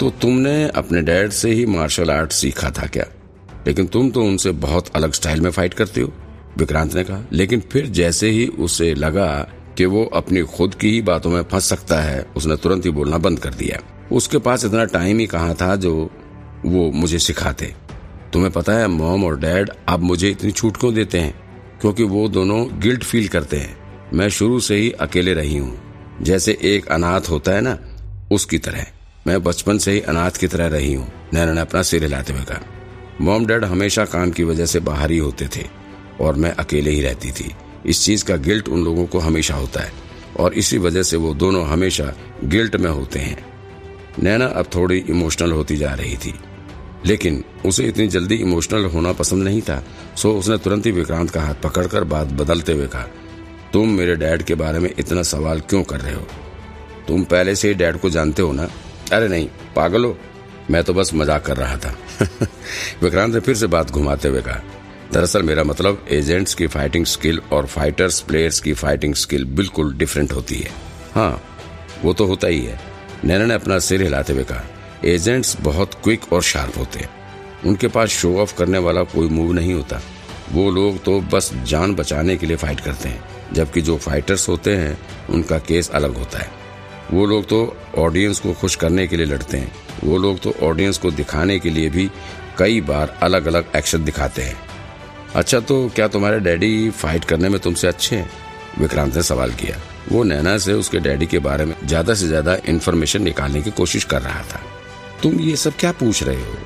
तो तुमने अपने डैड से ही मार्शल आर्ट सीखा था क्या? लेकिन तुम तो उनसे बहुत अलग स्टाइल में फाइट करते हो, विक्रांत ने कहा। लेकिन फिर जैसे ही उसे लगा कि वो अपनी खुद की ही बातों में फंस सकता है, उसने तुरंत ही बोलना बंद कर दिया। उसके पास इतना टाइम ही कहा था जो वो मुझे सिखाते। तुम्हें पता है, मॉम और डैड अब मुझे इतनी छूट क्यों देते हैं? क्योंकि वो दोनों गिल्ट फील करते हैं। मैं शुरू से ही अकेले रही हूँ। जैसे एक अनाथ होता है ना, उसकी तरह। मैं बचपन से ही अनाथ की तरह रही हूँ, नैना ने अपना सिर हिलाते हुए कहा। मॉम डैड हमेशा काम की वजह से बाहर ही होते थे, और मैं अकेले ही रहती थी। इस चीज़ का गिल्ट उन लोगों को हमेशा होता है, और इसी वजह से वो दोनों हमेशा गिल्ट में होते हैं। नैना अब थोड़ी इमोशनल होती जा रही थी, लेकिन उसे इतनी जल्दी इमोशनल होना पसंद नहीं था, सो उसने तुरंत ही विक्रांत का हाथ पकड़कर बात बदलते हुए कहा, तुम मेरे डैड के बारे में इतना सवाल क्यों कर रहे हो? तुम पहले से ही डैड को जानते हो ना? अरे नहीं, पागल हो मैं तो बस मज़ाक कर रहा था। विक्रांत ने फिर से बात घुमाते हुए कहा, दरअसल मेरा मतलब एजेंट्स की फाइटिंग स्किल और फाइटर्स, प्लेयर्स की फाइटिंग स्किल बिल्कुल डिफरेंट होती है। हाँ वो तो होता ही है। नैना ने अपना सिर हिलाते हुए कहा, एजेंट्स बहुत क्विक और शार्प होते हैं। उनके पास शो ऑफ़ करने वाला कोई मूव नहीं होता। वो लोग तो बस जान बचाने के लिए फाइट करते हैं, जबकि जो फाइटर्स होते हैं, उनका केस अलग होता है। वो लोग तो ऑडियंस को खुश करने के लिए लड़ते हैं। वो लोग तो ऑडियंस को दिखाने के लिए भी कई बार अलग अलग एक्शन दिखाते हैं। अच्छा तो क्या तुम्हारे डैडी फाइट करने में तुमसे अच्छे हैं? विक्रांत ने सवाल किया। वो नैना से उसके डैडी के बारे में ज़्यादा से ज़्यादा इन्फॉर्मेशन निकालने की कोशिश कर रहा था। तुम ये सब क्या पूछ रहे हो?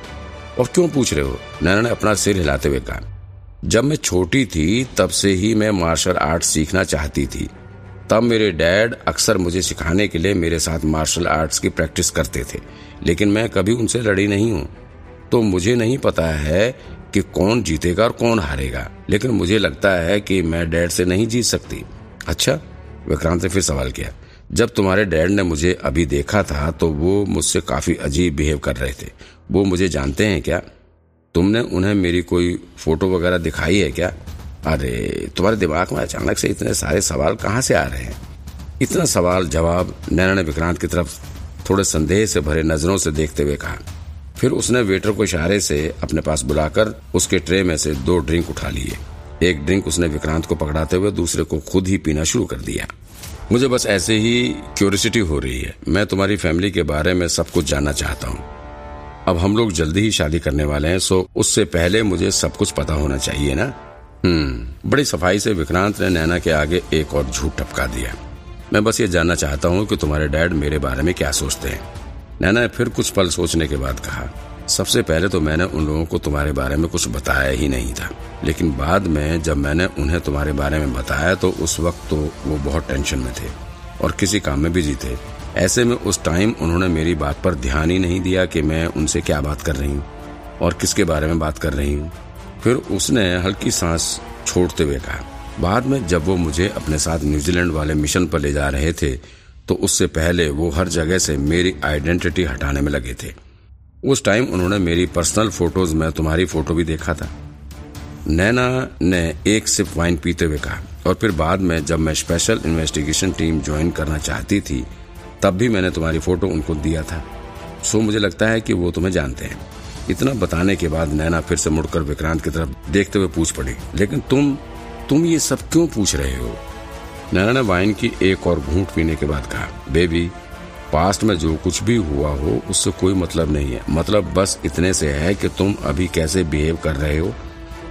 और क्यों पूछ रहे हो? नैना ने अपना सिर हिलाते हुए कहा। जब मैं छोटी थी, तब से ही मैं मार्शल आर्ट सीखना चाहती थी। तब मेरे डैड अक्सर मुझे सिखाने के लिए मेरे साथ मार्शल आर्ट्स की प्रैक्टिस करते थे, लेकिन मैं कभी उनसे लड़ी नहीं हूँ। तो मुझे नहीं पता है कि कौन जीतेगा और कौन हारेगा, लेकिन मुझे लगता है कि मैं डैड से नहीं जीत सकती। अच्छा विक्रांत ने फिर सवाल किया। जब तुम्हारे डैड ने मुझे अभी देखा था तो वो मुझसे काफ़ी अजीब बिहेव कर रहे थे। वो मुझे जानते हैं क्या? तुमने उन्हें मेरी कोई फ़ोटो वगैरह दिखाई है क्या? अरे, तुम्हारे दिमाग में अचानक से इतने सारे सवाल कहाँ से आ रहे हैं? इतना सवाल जवाब नैना ने विक्रांत की तरफ़ थोड़े संदेह से भरे नज़रों से देखते हुए कहा। फिर उसने वेटर को इशारे से अपने पास बुलाकर उसके ट्रे में से दो ड्रिंक उठा लिए। एक ड्रिंक उसने विक्रांत को पकड़ाते हुए दूसरे को खुद ही पीना शुरू कर दिया। मुझे बस ऐसे ही क्यूरियोसिटी हो रही है। मैं तुम्हारी फैमिली के बारे में सब कुछ जानना चाहता हूँ। अब हम लोग जल्दी ही शादी करने वाले हैं सो उससे पहले मुझे सब कुछ पता होना चाहिए ना? बड़ी सफ़ाई से विक्रांत ने नैना के आगे एक और झूठ टपका दिया। मैं बस ये जानना चाहता हूँ कि तुम्हारे डैड मेरे बारे में क्या सोचते हैं। नैना ने फिर कुछ पल सोचने के बाद कहा, सबसे पहले तो मैंने उन लोगों को तुम्हारे बारे में कुछ बताया ही नहीं था। लेकिन बाद में जब मैंने उन्हें तुम्हारे बारे में बताया तो उस वक्त तो वो बहुत टेंशन में थे और किसी काम में बिज़ी थे। ऐसे में उस टाइम उन्होंने मेरी बात पर ध्यान ही नहीं दिया कि मैं उनसे क्या बात कर रही हूँ और किसके बारे में बात कर रही हूँ। फिर उसने हल्की सांस छोड़ते हुए कहा। बाद में जब वो मुझे अपने साथ न्यूजीलैंड वाले मिशन पर ले जा रहे थे तो उससे पहले वो हर जगह से मेरी आइडेंटिटी हटाने में लगे थे। उस टाइम उन्होंने मेरी पर्सनल फ़ोटोज़, में तुम्हारी फ़ोटो भी देखा था। नैना ने एक सिप वाइन पीते हुए कहा, और फिर बाद में जब मैं स्पेशल इन्वेस्टिगेशन टीम ज्वाइन करना चाहती थी, तब भी मैंने तुम्हारी फ़ोटो उनको दिया था। सो मुझे लगता है कि वो तुम्हें जानते हैं। इतना बताने के बाद नैना फिर से मुड़कर विक्रांत की तरफ़ देखते हुए पूछ पड़ी, लेकिन तुम तुम ये सब क्यों पूछ रहे हो? नैना ने वाइन की एक और घूंट पीने के बाद कहा, बेबी, पास्ट में जो कुछ भी हुआ हो, उससे कोई मतलब नहीं है। मतलब बस इतने से है कि तुम अभी कैसे बिहेव कर रहे हो।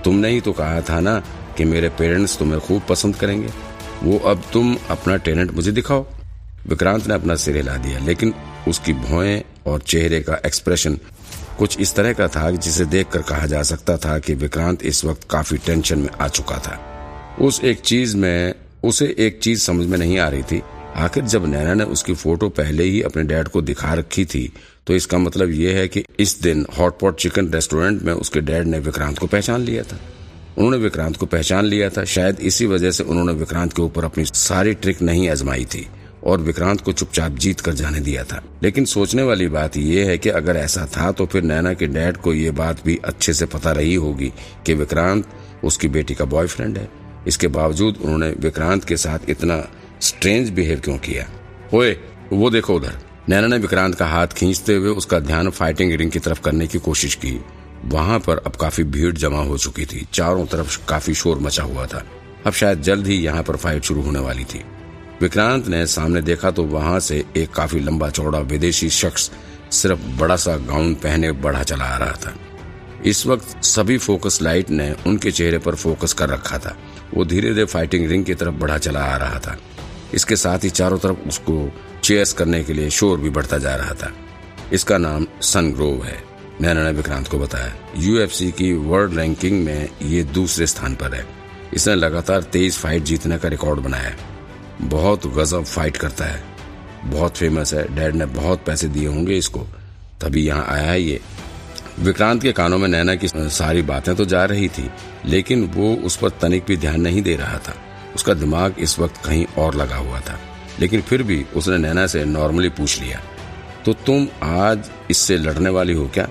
तुमने ही तो कहा था ना कि मेरे पेरेंट्स तुम्हें खूब पसंद करेंगे। वो अब तुम अपना टैलेंट मुझे दिखाओ। विक्रांत ने अपना सिर हिला दिया, लेकिन उसकी भौएँ और चेहरे का एक्सप्रेशन कुछ इस तरह का था जिसे देखकर कहा जा सकता था कि विक्रांत इस वक्त काफ़ी टेंशन में आ चुका था। उस एक चीज़ में, उसे एक चीज़ समझ में नहीं आ रही थी। आखिर जब नैना ने उसकी फ़ोटो पहले ही अपने डैड को दिखा रखी थी तो इसका मतलब ये है कि इस दिन हॉटपॉट चिकन रेस्टोरेंट में उसके डैड ने विक्रांत को पहचान लिया था। उन्होंने विक्रांत को पहचान लिया था। शायद इसी वजह से उन्होंने विक्रांत के ऊपर अपनी सारी ट्रिक नहीं आजमाई थी। और विक्रांत को चुपचाप जीत कर जाने दिया था। लेकिन सोचने वाली बात यह है कि अगर ऐसा था तो फिर नैना के डैड को ये बात भी अच्छे से पता रही होगी कि विक्रांत उसकी बेटी का बॉयफ्रेंड है। इसके बावजूद उन्होंने विक्रांत के साथ इतना स्ट्रेंज बिहेव क्यों किया? ओए, वो देखो उधर। नैना ने विक्रांत का हाथ खींचते हुए उसका ध्यान फाइटिंग रिंग की तरफ़ करने की कोशिश की। वहाँ पर अब काफ़ी भीड़ जमा हो चुकी थी। चारों तरफ़ काफ़ी शोर मचा हुआ था। अब शायद जल्द ही यहाँ पर फाइट शुरू होने वाली थी। विक्रांत ने सामने देखा तो वहाँ से एक काफ़ी लंबा चौड़ा विदेशी शख्स सिर्फ़ बड़ा सा गाउन पहने बढ़ा चला आ रहा था। इस वक्त सभी फोकस लाइट ने उनके चेहरे पर फोकस कर रखा था। वो धीरे धीरे फाइटिंग रिंग की तरफ़ बढ़ा चला आ रहा था। इसके साथ ही चारों तरफ़ उसको चेयर्स करने के लिए शोर भी बढ़ता जा रहा था। इसका नाम सनग्रोव है। नैना ने विक्रांत को बताया यूएफसी की वर्ल्ड रैंकिंग में ये दूसरे स्थान पर है। इसने लगातार तेईस फाइट जीतने का रिकॉर्ड बनाया। बहुत गजब फाइट करता है। बहुत फ़ेमस है। डैड ने बहुत पैसे दिए होंगे इसको। तभी यहाँ आया है ये। विक्रांत के कानों में नैना की सारी बातें तो जा रही थी, लेकिन वो उस पर तनिक भी ध्यान नहीं दे रहा था। उसका दिमाग इस वक्त कहीं और लगा हुआ था। लेकिन फिर भी उसने नैना से नॉर्मली पूछ लिया तो तुम आज इससे लड़ने वाली हो क्या?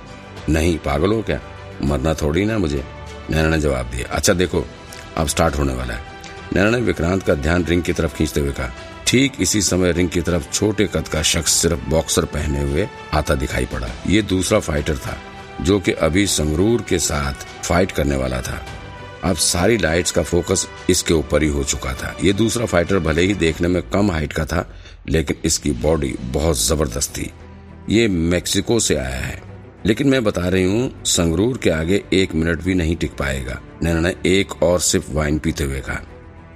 नहीं, पागल हो क्या? मरना थोड़ी ना मुझे। नैना ने जवाब दिया अच्छा देखो, अब स्टार्ट होने वाला है। नैना ने विक्रांत का ध्यान रिंग की तरफ़ खींचते हुए कहा, ठीक इसी समय रिंग की तरफ़ छोटे कद का शख्स सिर्फ़ बॉक्सर पहने हुए आता दिखाई पड़ा। ये दूसरा फाइटर था, जो कि अभी संगरूर के साथ फाइट करने वाला था। अब सारी लाइट्स का फोकस इसके ऊपर ही हो चुका था। ये दूसरा फाइटर भले ही देखने में कम हाइट का था, लेकिन इसकी बॉडी बहुत ज़बरदस्त थी। ये मेक्सिको से आया है। लेकिन मैं बता रही हूँ, संगरूर के आगे एक मिनट भी नहीं टिक पाएगा, नैना ने एक और सिर्फ़ वाइन पीते हुए कहा।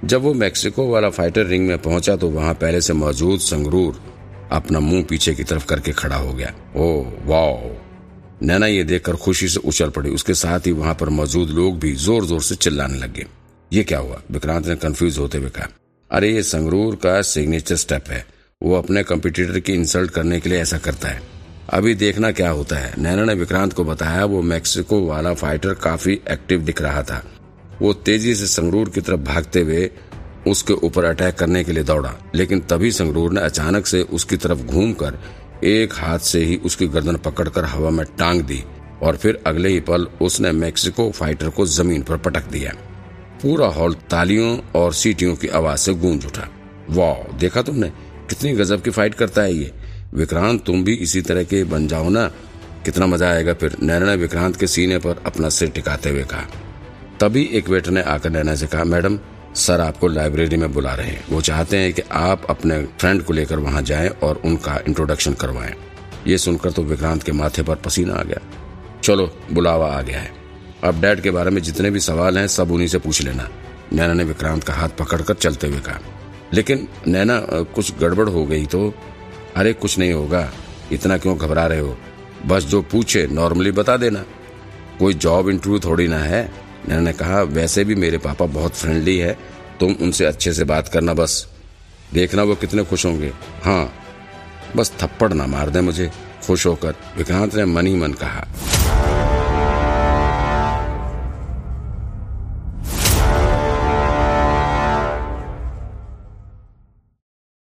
जब वो मैक्सिको वाला फाइटर रिंग में पहुँचा तो वहाँ पहले से मौजूद संगरूर अपना मुँह पीछे की तरफ़ करके खड़ा हो गया। ओ, वाओ। नैना ये देखकर खुशी से उछल पड़ी। उसके साथ ही वहाँ पर मौजूद लोग भी ज़ोर ज़ोर से चिल्लाने लगे। ये क्या हुआ? विक्रांत ने कंफ्यूज होते हुए कहा, अरे, ये संगरूर का सिग्नेचर स्टेप है। वो अपने कंपिटिटर की इंसल्ट करने के लिए ऐसा करता है। अभी देखना क्या होता है। नैना ने विक्रांत को बताया, वो मैक्सिको वाला फाइटर काफ़ी एक्टिव दिख रहा था। वो तेज़ी से संगरूर की तरफ़ भागते हुए उसके ऊपर अटैक करने के लिए दौड़ा। लेकिन तभी संगरूर ने अचानक से उसकी तरफ़ घूमकर एक हाथ से ही उसकी गर्दन पकड़कर हवा में टांग दी और फिर अगले ही पल उसने मैक्सिको फाइटर को ज़मीन पर पटक दिया। पूरा हॉल तालियों और सीटियों की आवाज़ से गूंज उठा। वाह, देखा तुमने? कितनी गजब की फाइट करता है ये। विक्रांत, तुम भी इसी तरह के बन जाओ ना। कितना मज़ा आएगा फिर। नैना ने विक्रांत के सीने पर अपना सिर टिकाते हुए कहा। तभी एक वेटर ने आकर नैना से कहा, मैडम, सर आपको लाइब्रेरी में बुला रहे हैं। वो चाहते हैं कि आप अपने फ्रेंड को लेकर वहाँ जाएँ और उनका इंट्रोडक्शन करवाएँ। ये सुनकर तो विक्रांत के माथे पर पसीना आ गया। चलो, बुलावा आ गया है। अब डैड के बारे में जितने भी सवाल हैं, सब उन्हीं से पूछ लेना। नैना ने विक्रांत का हाथ पकड़कर चलते हुए कहा। लेकिन नैना, कुछ गड़बड़ हो गई तो? अरे, कुछ नहीं होगा। इतना क्यों घबरा रहे हो? बस जो पूछे, नॉर्मली बता देना। कोई जॉब इंटरव्यू थोड़ी ना है। नैना ने कहा, वैसे भी मेरे पापा बहुत फ्रेंडली है, तुम उनसे अच्छे से बात करना बस। देखना वो कितने खुश होंगे। हाँ बस थप्पड़ ना मार दे मुझे, खुश होकर विक्रांत ने मन ही मन कहा।